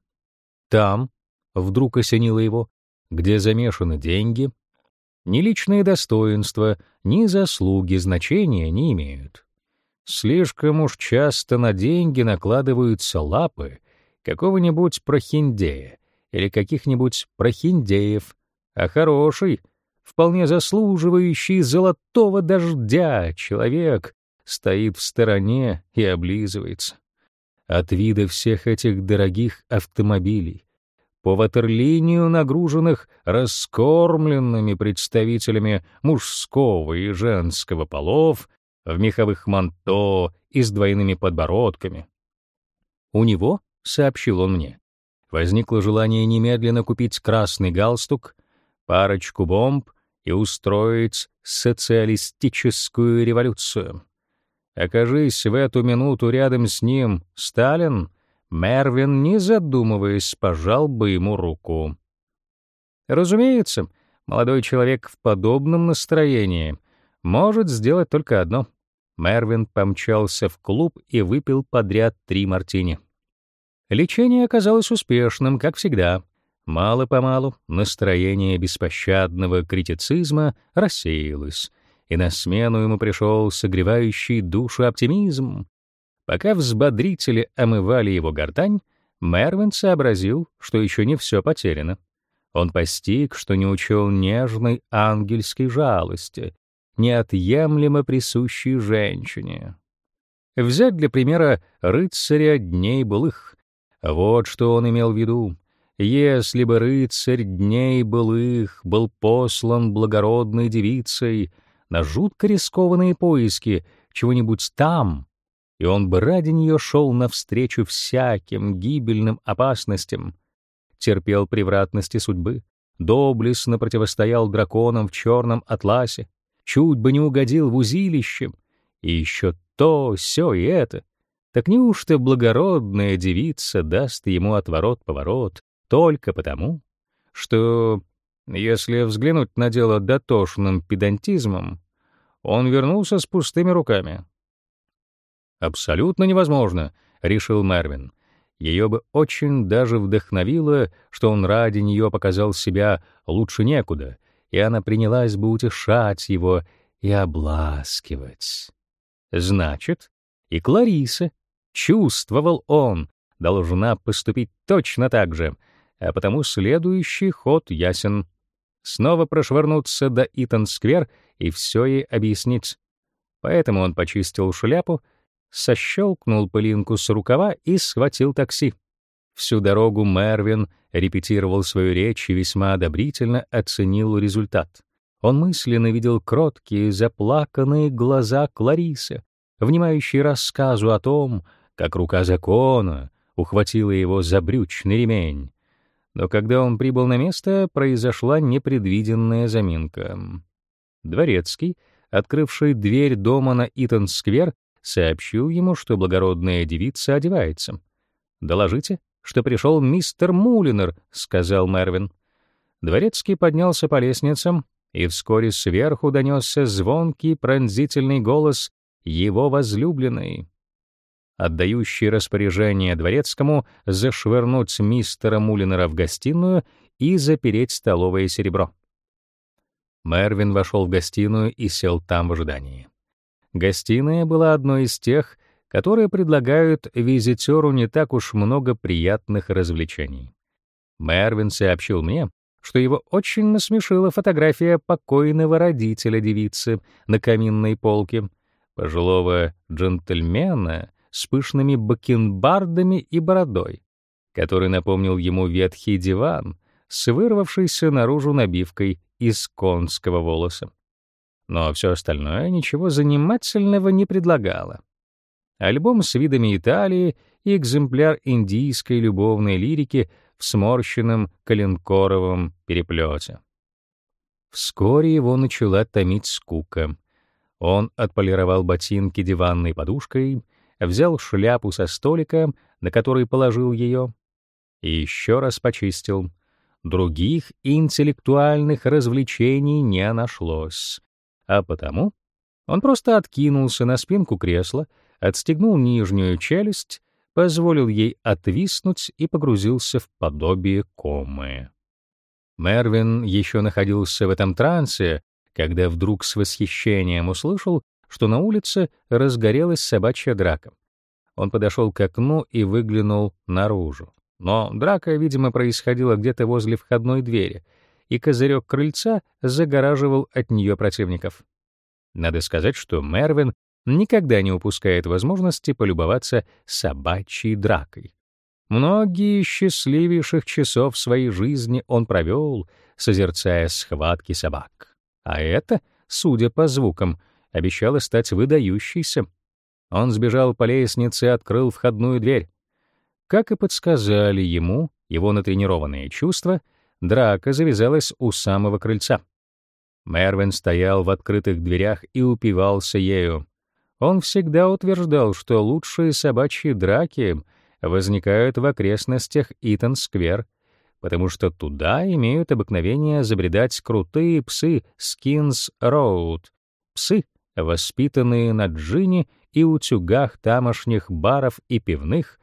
Там, вдруг осенило его, где замешаны деньги, ни личные достоинства, ни заслуги значения не имеют. Слишком уж часто на деньги накладываются лапы какого-нибудь прохиндея или каких-нибудь прохиндеев, а хороший, вполне заслуживающий золотого дождя человек стоит в стороне и облизывается. От вида всех этих дорогих автомобилей, по ватерлинию нагруженных раскормленными представителями мужского и женского полов в меховых манто и с двойными подбородками. У него, сообщил он мне, возникло желание немедленно купить красный галстук, парочку бомб и устроить социалистическую революцию. Окажись в эту минуту рядом с ним Сталин, Мервин, не задумываясь, пожал бы ему руку. Разумеется, молодой человек в подобном настроении может сделать только одно. Мервин помчался в клуб и выпил подряд три мартини. Лечение оказалось успешным, как всегда. Мало-помалу настроение беспощадного критицизма рассеялось, и на смену ему пришел согревающий душу оптимизм, Пока взбодрители омывали его гортань, Мервин сообразил, что еще не все потеряно. Он постиг, что не учел нежной ангельской жалости, неотъемлемо присущей женщине. Взять для примера рыцаря дней былых. Вот что он имел в виду. Если бы рыцарь дней былых был послан благородной девицей на жутко рискованные поиски чего-нибудь там, и он бы ради нее шел навстречу всяким гибельным опасностям, терпел превратности судьбы, доблестно противостоял драконам в черном атласе, чуть бы не угодил в узилище, и еще то, все и это. Так неужто благородная девица даст ему отворот-поворот только потому, что, если взглянуть на дело дотошным педантизмом, он вернулся с пустыми руками, Абсолютно невозможно, решил Мервин. Ее бы очень даже вдохновило, что он ради нее показал себя лучше некуда, и она принялась бы утешать его и обласкивать. Значит, и Клариса, чувствовал он, должна поступить точно так же, а потому следующий ход ясен. Снова прошвырнуться до Итон-сквер и все ей объяснить. Поэтому он почистил шляпу, сощелкнул пылинку с рукава и схватил такси. Всю дорогу Мервин репетировал свою речь и весьма одобрительно оценил результат. Он мысленно видел кроткие, заплаканные глаза Кларисы, внимающие рассказу о том, как рука закона ухватила его за брючный ремень. Но когда он прибыл на место, произошла непредвиденная заминка. Дворецкий, открывший дверь дома на Итон-сквер, сообщил ему, что благородная девица одевается. «Доложите, что пришел мистер Мулинер», — сказал Мервин. Дворецкий поднялся по лестницам, и вскоре сверху донесся звонкий пронзительный голос его возлюбленной, отдающий распоряжение дворецкому зашвырнуть мистера Мулинера в гостиную и запереть столовое серебро. Мервин вошел в гостиную и сел там в ожидании. Гостиная была одной из тех, которые предлагают визитеру не так уж много приятных развлечений. Мервин сообщил мне, что его очень насмешила фотография покойного родителя девицы на каминной полке, пожилого джентльмена с пышными бакенбардами и бородой, который напомнил ему ветхий диван с вырвавшейся наружу набивкой из конского волоса. Но все остальное ничего занимательного не предлагало. Альбом с видами Италии и экземпляр индийской любовной лирики в сморщенном коленкоровом переплете. Вскоре его начала томить скука. Он отполировал ботинки диванной подушкой, взял шляпу со столика, на который положил ее, и еще раз почистил. Других интеллектуальных развлечений не нашлось, а потому он просто откинулся на спинку кресла, отстегнул нижнюю челюсть, позволил ей отвиснуть и погрузился в подобие комы. Мервин еще находился в этом трансе, когда вдруг с восхищением услышал, что на улице разгорелась собачья драка. Он подошел к окну и выглянул наружу. Но драка, видимо, происходила где-то возле входной двери, и козырек крыльца загораживал от нее противников. Надо сказать, что Мервин никогда не упускает возможности полюбоваться собачьей дракой. Многие счастливейших часов своей жизни он провел, созерцая схватки собак. А это, судя по звукам, обещало стать выдающейся. Он сбежал по лестнице и открыл входную дверь. Как и подсказали ему его натренированные чувства, драка завязалась у самого крыльца. Мервин стоял в открытых дверях и упивался ею. Он всегда утверждал, что лучшие собачьи драки возникают в окрестностях Итон-сквер, потому что туда имеют обыкновение забредать крутые псы с Кингс-роуд, псы, воспитанные на джине и утюгах тамошних баров и пивных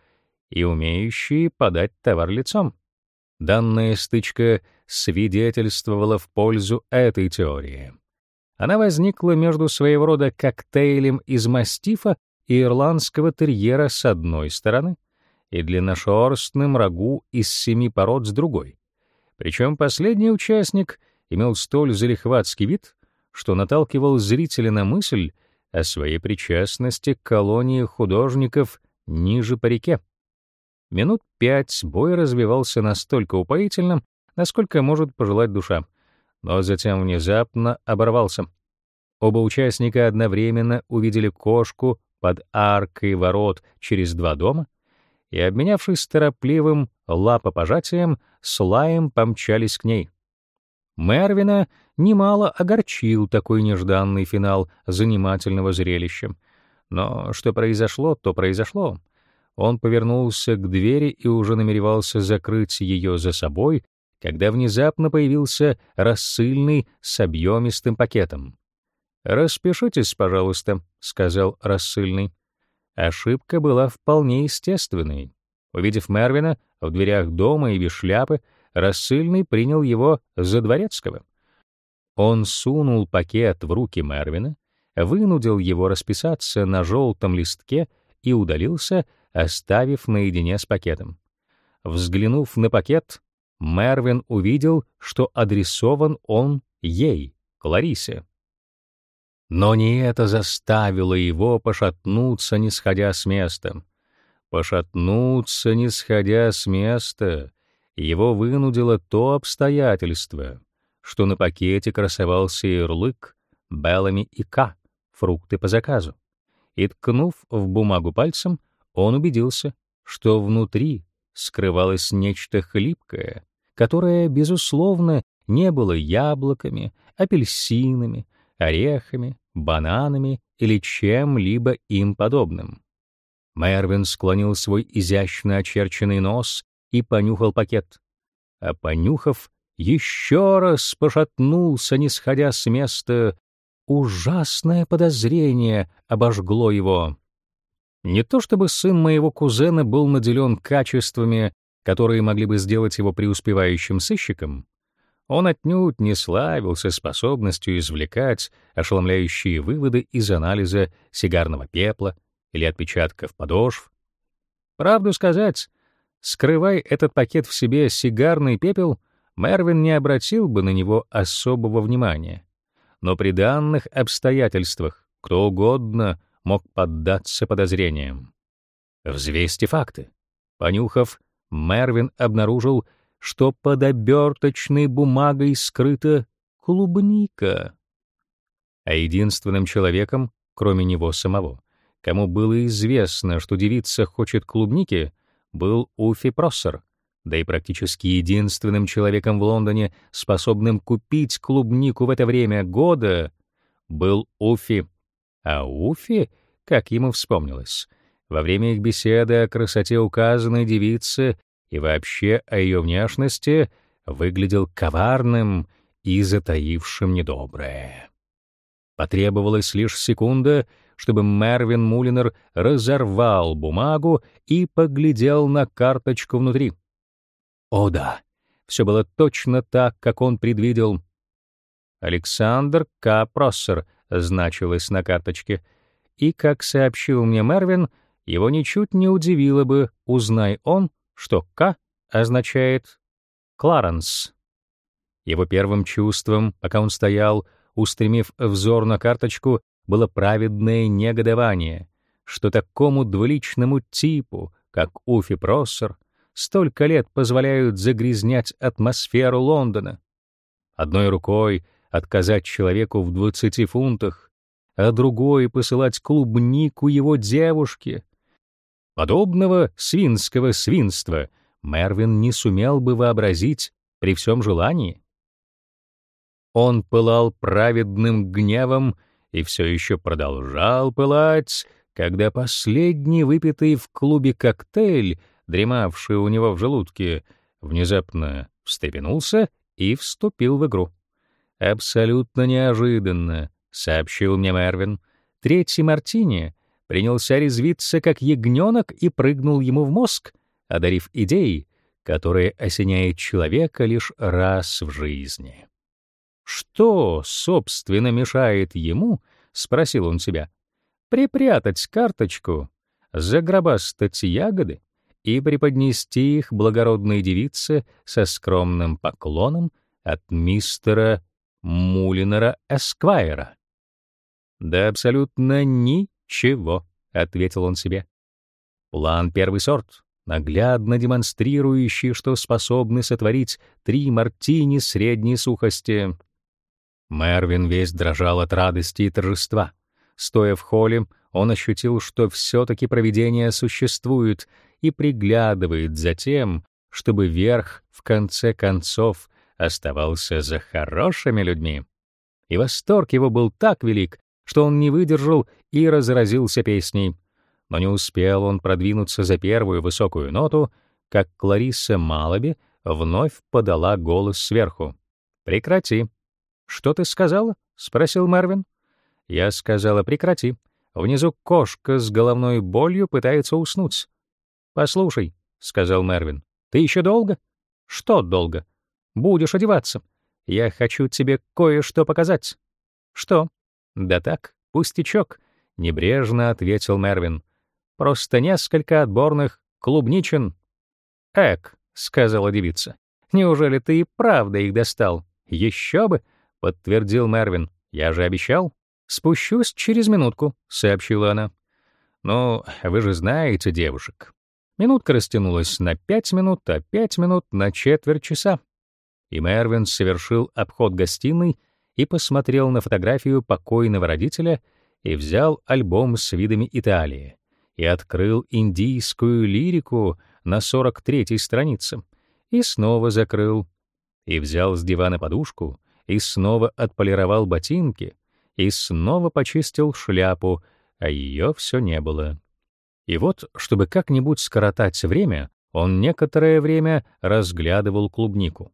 и умеющие подать товар лицом. Данная стычка свидетельствовала в пользу этой теории. Она возникла между своего рода коктейлем из мастифа и ирландского терьера с одной стороны и длинношерстным рагу из семи пород с другой. Причем последний участник имел столь залихватский вид, что наталкивал зрителя на мысль о своей причастности к колонии художников ниже по реке. Минут пять бой развивался настолько упоительным, насколько может пожелать душа, но затем внезапно оборвался. Оба участника одновременно увидели кошку под аркой ворот через два дома и, обменявшись торопливым лапопожатием, с лаем помчались к ней. Мервина немало огорчил такой нежданный финал занимательного зрелища. Но что произошло, то произошло. Он повернулся к двери и уже намеревался закрыть ее за собой, когда внезапно появился рассыльный с объемистым пакетом. «Распишитесь, пожалуйста», — сказал рассыльный. Ошибка была вполне естественной. Увидев Мервина в дверях дома и без шляпы, рассыльный принял его за дворецкого. Он сунул пакет в руки Мервина, вынудил его расписаться на желтом листке и удалился, оставив наедине с пакетом. Взглянув на пакет, Мервин увидел, что адресован он ей, Кларисе. Но не это заставило его пошатнуться, не сходя с места. Пошатнуться, не сходя с места, его вынудило то обстоятельство, что на пакете красовался ярлык «Беллами и К. Фрукты по заказу». И, ткнув в бумагу пальцем, он убедился, что внутри скрывалось нечто хлипкое, которое, безусловно, не было яблоками, апельсинами, орехами, бананами или чем-либо им подобным. Мервин склонил свой изящно очерченный нос и понюхал пакет. А понюхав, еще раз пошатнулся, не сходя с места. Ужасное подозрение обожгло его. Не то чтобы сын моего кузена был наделен качествами, которые могли бы сделать его преуспевающим сыщиком, он отнюдь не славился способностью извлекать ошеломляющие выводы из анализа сигарного пепла или отпечатков подошв. Правду сказать, скрывай этот пакет в себе сигарный пепел, Мервин не обратил бы на него особого внимания. Но при данных обстоятельствах кто угодно мог поддаться подозрениям. Взвесьте факты. Понюхав, Мервин обнаружил, что под оберточной бумагой скрыта клубника. А единственным человеком, кроме него самого, кому было известно, что девица хочет клубники, был Уфи Проссер, да и практически единственным человеком в Лондоне, способным купить клубнику в это время года, был Уфи. А Уфи, как ему вспомнилось, во время их беседы о красоте указанной девицы и вообще о ее внешности выглядел коварным и затаившим недоброе. Потребовалась лишь секунда, чтобы Мервин Мулинер разорвал бумагу и поглядел на карточку внутри. О да, все было точно так, как он предвидел. Александр К. Проссер значилось на карточке, и, как сообщил мне Мервин, его ничуть не удивило бы, узнай он, что «К» означает «Кларенс». Его первым чувством, пока он стоял, устремив взор на карточку, было праведное негодование, что такому двуличному типу, как Уфи Проссер, столько лет позволяют загрязнять атмосферу Лондона. Одной рукой отказать человеку в 20 фунтах, а другой посылать клубнику его девушке — Подобного свинского свинства Мервин не сумел бы вообразить при всем желании. Он пылал праведным гневом и все еще продолжал пылать, когда последний выпитый в клубе коктейль, дремавший у него в желудке, внезапно встрепенулся и вступил в игру. Абсолютно неожиданно, сообщил мне Мервин, третий мартини принялся резвиться как ягненок и прыгнул ему в мозг, одарив идеей, которая осеняет человека лишь раз в жизни. Что, собственно, мешает ему, спросил он себя, припрятать карточку, загробастать ягоды и преподнести их благородной девице со скромным поклоном от мистера Мулинера Эсквайра. Да абсолютно ни «Чего?» — ответил он себе. План первый сорт, наглядно демонстрирующий, что способны сотворить три мартини средней сухости. Мервин весь дрожал от радости и торжества. Стоя в холле, он ощутил, что все-таки провидение существует и приглядывает за тем, чтобы верх, в конце концов, оставался за хорошими людьми. И восторг его был так велик, что он не выдержал и разразился песней. Но не успел он продвинуться за первую высокую ноту, как Кларисса Малаби вновь подала голос сверху. «Прекрати». «Что ты сказала?» — спросил Марвин. Я сказала «прекрати». Внизу кошка с головной болью пытается уснуть. «Послушай», — сказал Мервин, — «ты еще долго?» «Что долго?» «Будешь одеваться. Я хочу тебе кое-что показать». «Что?» «Да так, пустячок», — небрежно ответил Мервин. «Просто несколько отборных клубничин». «Эк», — сказала девица, — «неужели ты и правда их достал?» «Еще бы», — подтвердил Мервин. «Я же обещал». «Спущусь через минутку», — сообщила она. «Ну, вы же знаете девушек». Минутка растянулась на пять минут, а пять минут — на четверть часа. И Мервин совершил обход гостиной и посмотрел на фотографию покойного родителя и взял альбом с видами Италии и открыл индийскую лирику на 43-й странице, и снова закрыл, и взял с дивана подушку, и снова отполировал ботинки, и снова почистил шляпу, а ее все не было. И вот, чтобы как-нибудь скоротать время, он некоторое время разглядывал клубнику.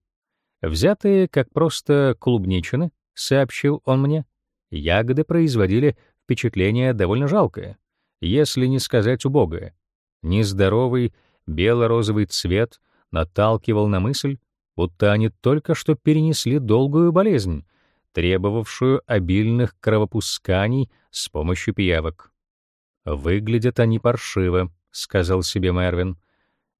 Взятые как просто клубничины, сообщил он мне, ягоды производили впечатление довольно жалкое, если не сказать убогое. Нездоровый бело-розовый цвет наталкивал на мысль, будто они только что перенесли долгую болезнь, требовавшую обильных кровопусканий с помощью пиявок. «Выглядят они паршиво», — сказал себе Мервин.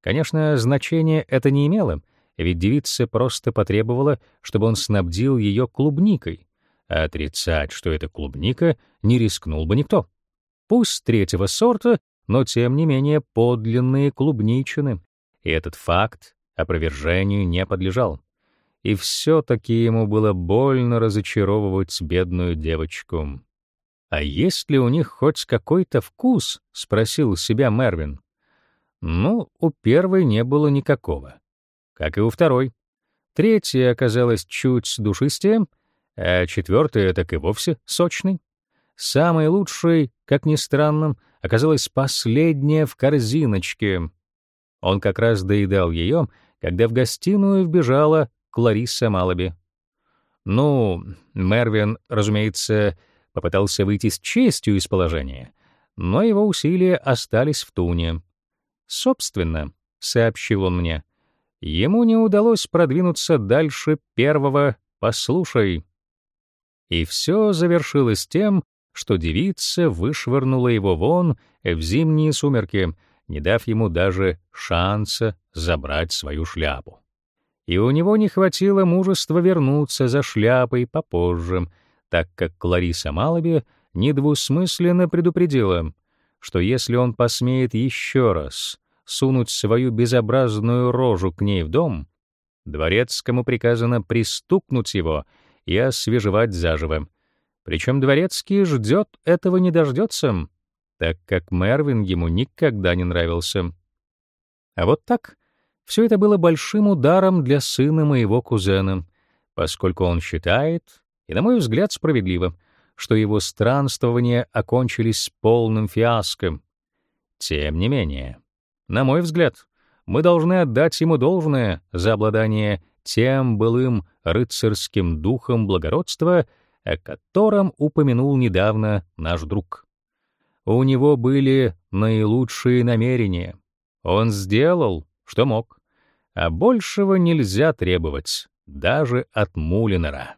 Конечно, значения это не имело, ведь девица просто потребовала, чтобы он снабдил ее клубникой, а отрицать, что это клубника, не рискнул бы никто. Пусть третьего сорта, но тем не менее подлинные клубничины, и этот факт опровержению не подлежал. И все-таки ему было больно разочаровывать бедную девочку. «А есть ли у них хоть какой-то вкус?» — спросил себя Мервин. Ну, у первой не было никакого. Как и у второй. Третья оказалась чуть душистее, а четвертая так и вовсе сочной. Самой лучшей, как ни странно, оказалась последняя в корзиночке. Он как раз доедал ее, когда в гостиную вбежала Клариса Малаби. Ну, Мервин, разумеется, попытался выйти с честью из положения, но его усилия остались в туне. Собственно, сообщил он мне, ему не удалось продвинуться дальше первого «послушай». И все завершилось тем, что девица вышвырнула его вон в зимние сумерки, не дав ему даже шанса забрать свою шляпу. И у него не хватило мужества вернуться за шляпой попозже, так как Клариса Малаби недвусмысленно предупредила, что если он посмеет еще раз сунуть свою безобразную рожу к ней в дом, дворецкому приказано пристукнуть его и освежевать заживо. Причем дворецкий ждет этого не дождется, так как Мервин ему никогда не нравился. А вот так все это было большим ударом для сына моего кузена, поскольку он считает, и, на мой взгляд, справедливо, что его странствования окончились полным фиаско. Тем не менее, на мой взгляд, мы должны отдать ему должное за обладание тем былым рыцарским духом благородства, о котором упомянул недавно наш друг. У него были наилучшие намерения. Он сделал, что мог, а большего нельзя требовать даже от Мулинера.